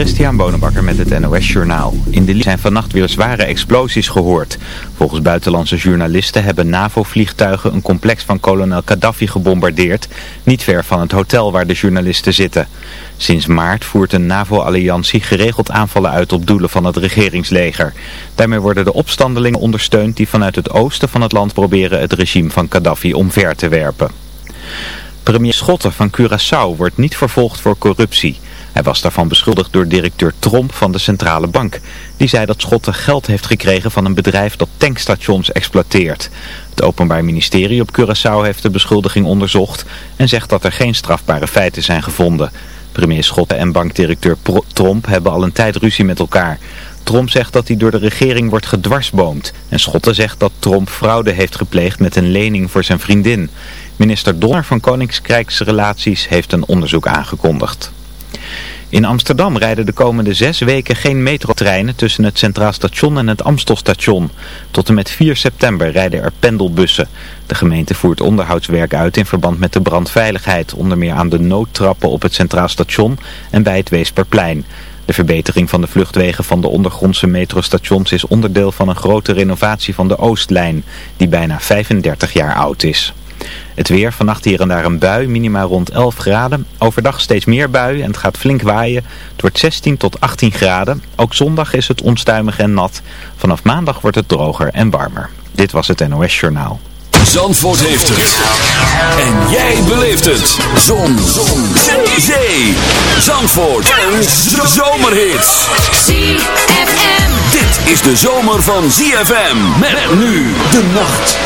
Christian Bonenbakker met het NOS Journaal. In de zijn vannacht weer zware explosies gehoord. Volgens buitenlandse journalisten hebben NAVO-vliegtuigen een complex van kolonel Gaddafi gebombardeerd, niet ver van het hotel waar de journalisten zitten. Sinds maart voert een NAVO-alliantie geregeld aanvallen uit op doelen van het regeringsleger. Daarmee worden de opstandelingen ondersteund die vanuit het oosten van het land proberen het regime van Gaddafi omver te werpen. Premier Schotten van Curaçao wordt niet vervolgd voor corruptie. Hij was daarvan beschuldigd door directeur Tromp van de Centrale Bank. Die zei dat Schotten geld heeft gekregen van een bedrijf dat tankstations exploiteert. Het Openbaar Ministerie op Curaçao heeft de beschuldiging onderzocht en zegt dat er geen strafbare feiten zijn gevonden. Premier Schotten en bankdirecteur Tromp hebben al een tijd ruzie met elkaar. Tromp zegt dat hij door de regering wordt gedwarsboomd. En Schotten zegt dat Tromp fraude heeft gepleegd met een lening voor zijn vriendin. Minister Donner van Koninkrijksrelaties heeft een onderzoek aangekondigd. In Amsterdam rijden de komende zes weken geen metrotreinen tussen het Centraal Station en het Amstelstation. Tot en met 4 september rijden er pendelbussen. De gemeente voert onderhoudswerk uit in verband met de brandveiligheid, onder meer aan de noodtrappen op het Centraal Station en bij het Weesperplein. De verbetering van de vluchtwegen van de ondergrondse metrostations is onderdeel van een grote renovatie van de Oostlijn, die bijna 35 jaar oud is. Het weer, vannacht hier en daar een bui, minima rond 11 graden. Overdag steeds meer bui en het gaat flink waaien. Het wordt 16 tot 18 graden. Ook zondag is het onstuimig en nat. Vanaf maandag wordt het droger en warmer. Dit was het NOS Journaal. Zandvoort heeft het. En jij beleeft het. Zon. Zon. Zee. Zee. Zandvoort. Een zomerhit. ZFM. Dit is de zomer van ZFM. Met nu de nacht.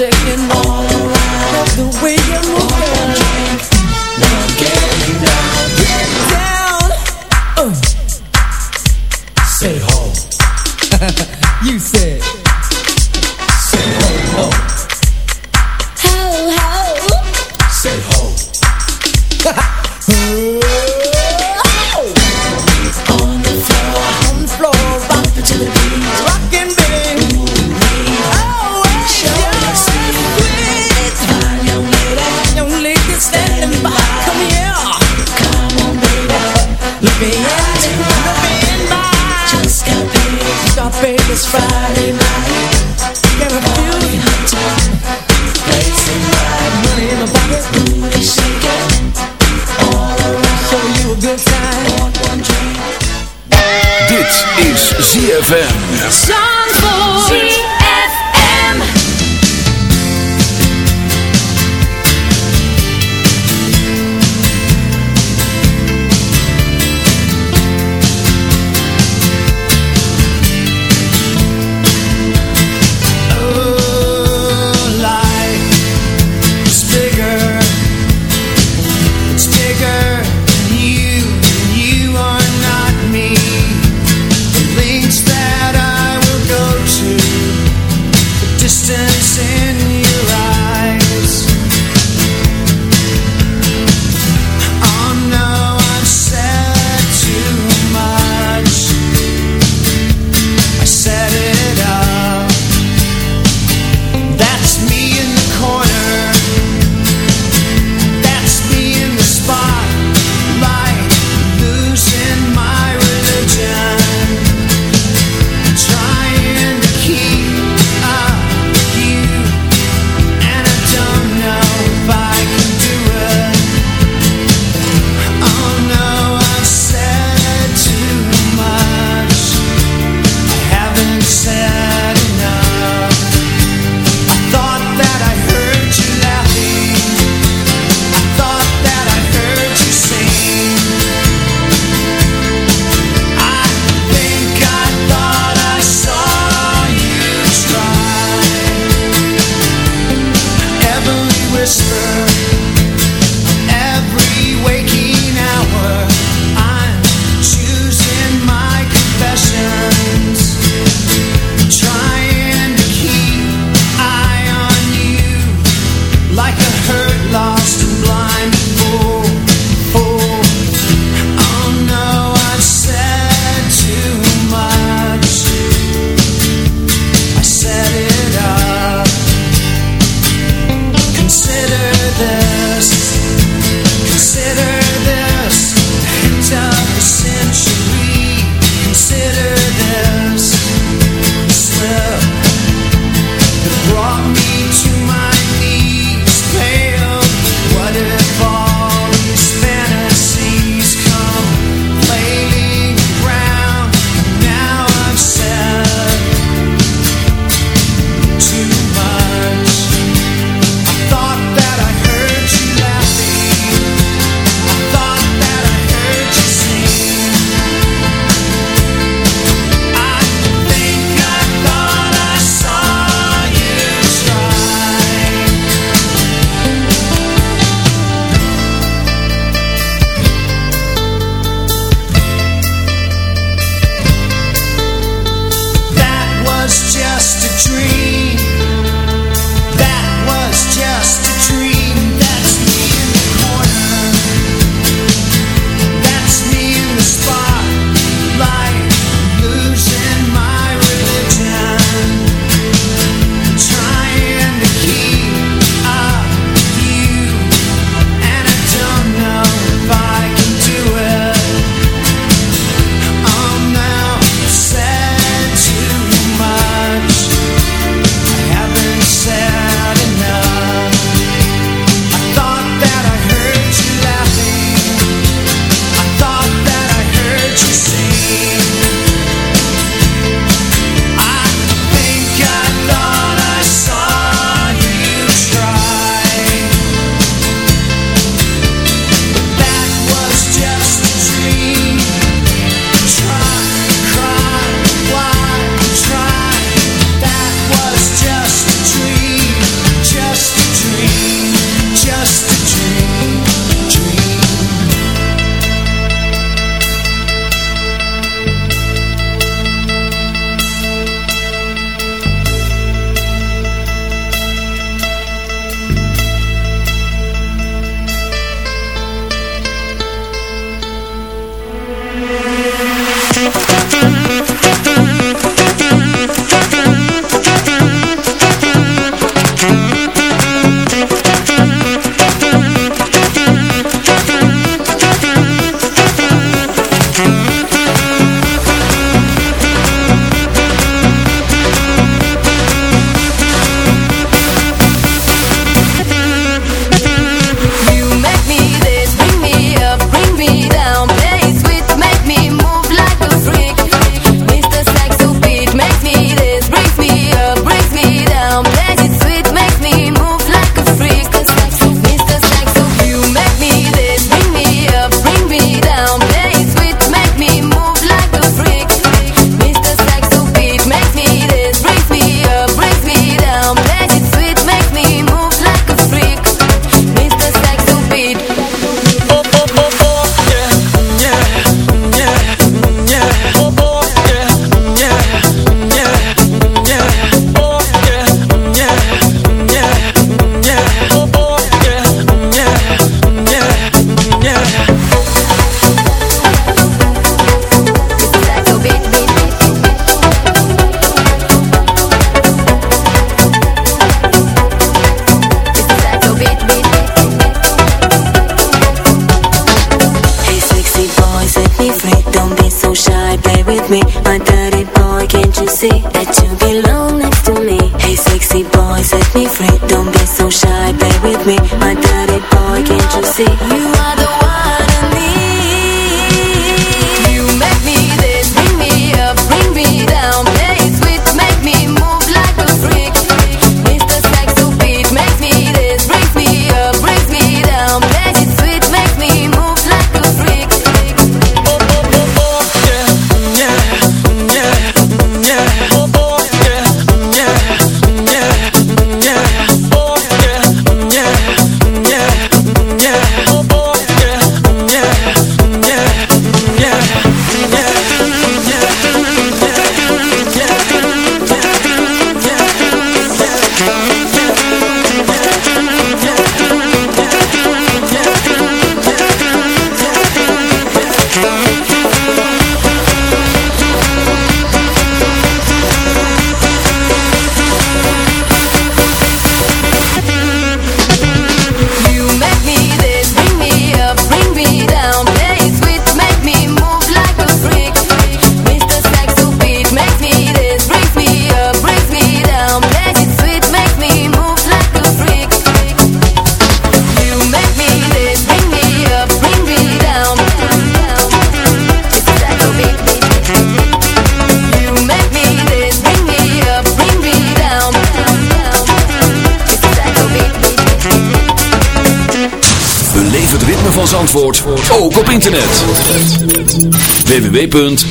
magic and the way you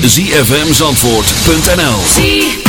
zfmzandvoort.nl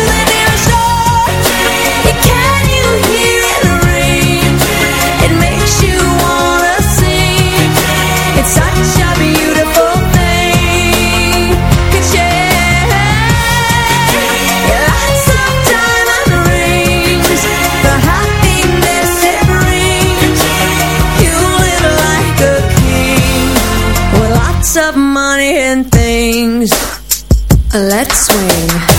Let's swing.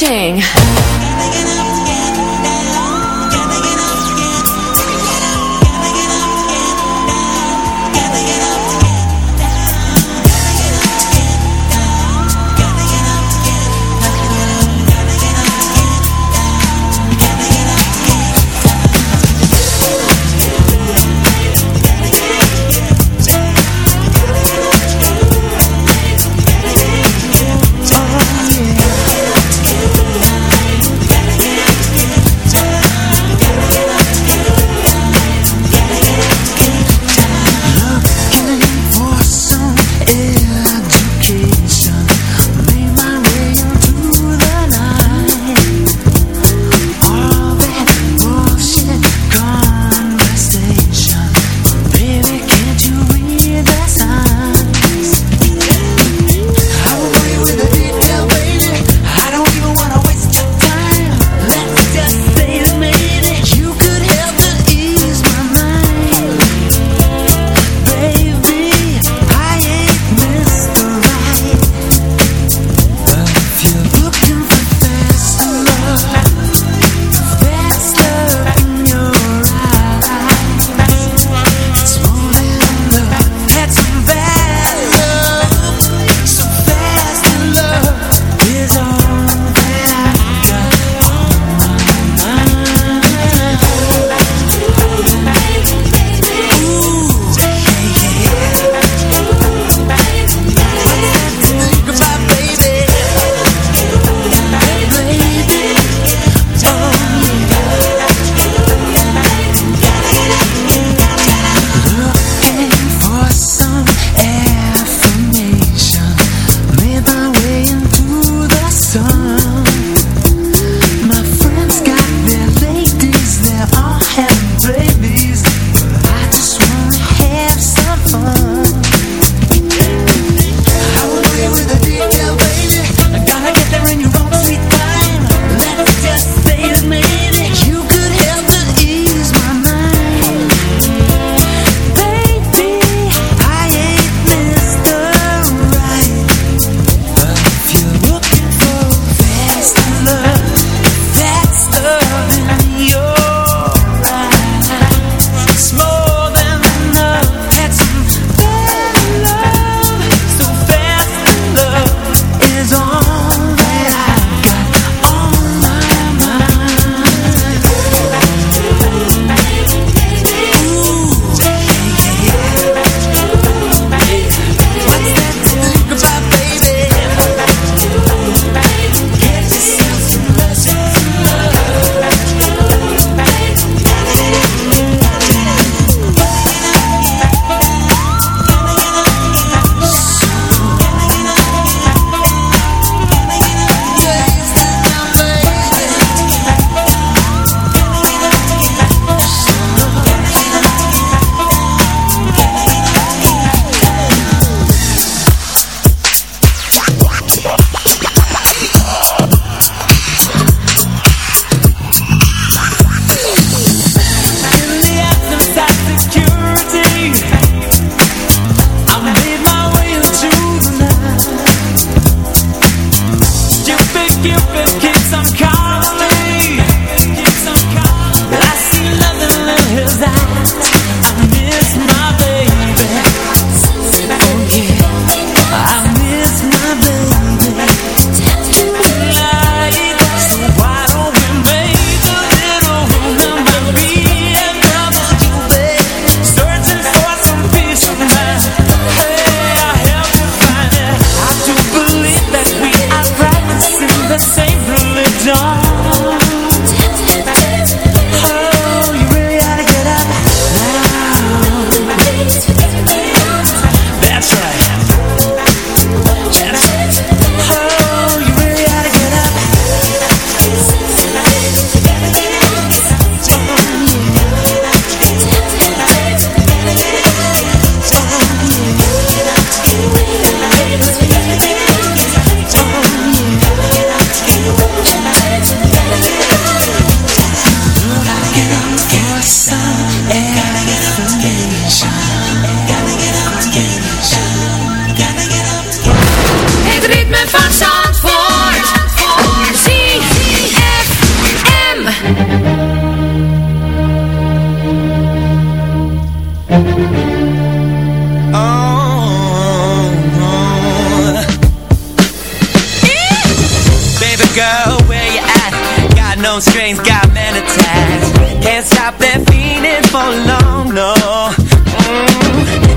Ching.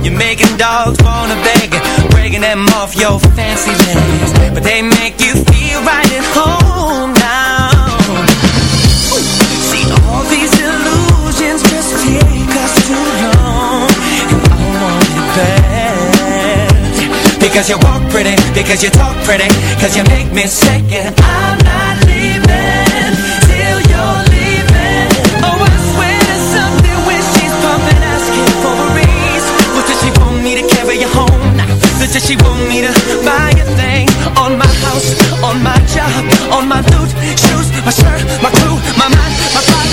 You're making dogs wanna beg Breaking them off your fancy legs. But they make you feel right at home now. See, all these illusions just take us too long. And I want it bad Because you walk pretty, because you talk pretty Cause you make me sick. And I'm not leaving. Did she want me to buy a thing? On my house, on my job, on my boots, shoes, my shirt, my crew, my mind, my body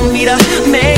mira, me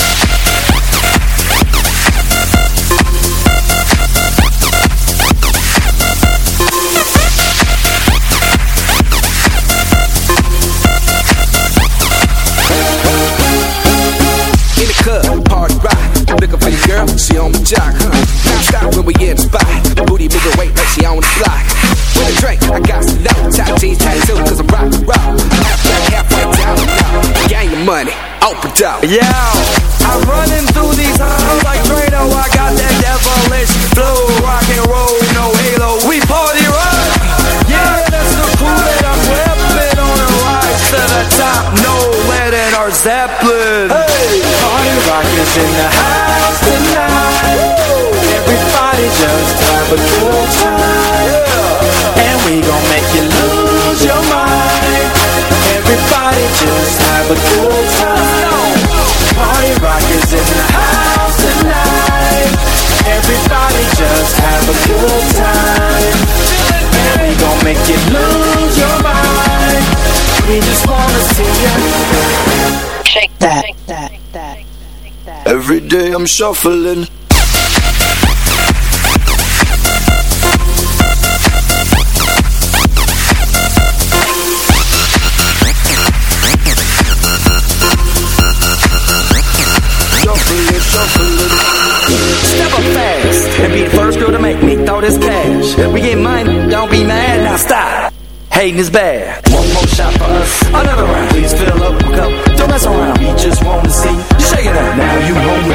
Yeah. you lose your mind. We just wanna see shake that. Every day I'm shuffling. Step up fast and be the first girl to make me throw this cash. We hating is bad. One more shot for us, another round. Please fill up a cup, don't mess around. We just wanna see you shaking up. Now you home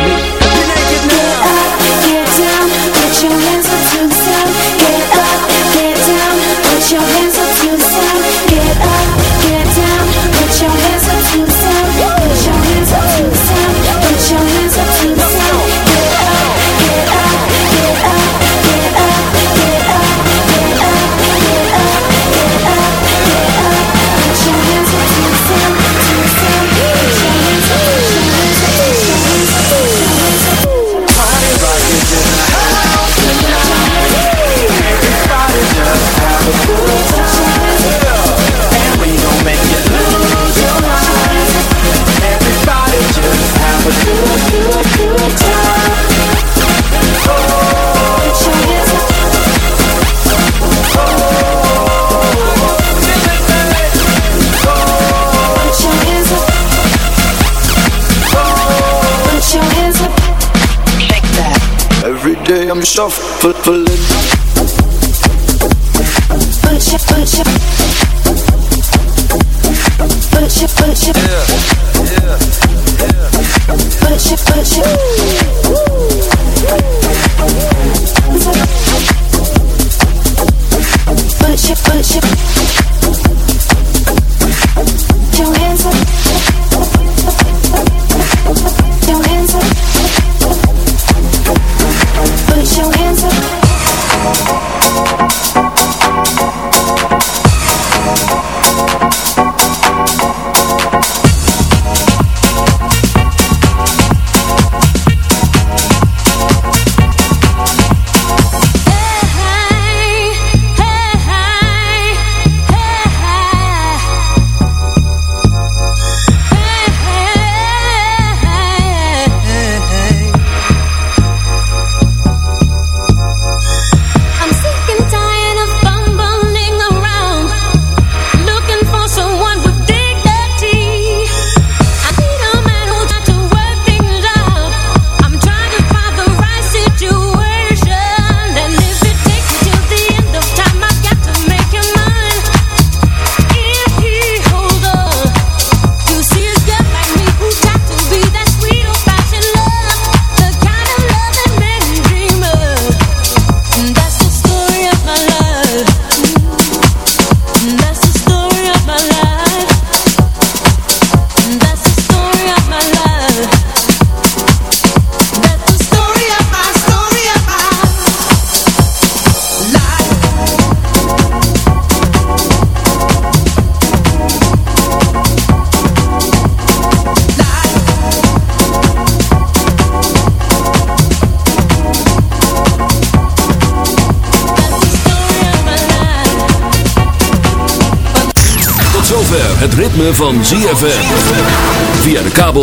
shuffle it.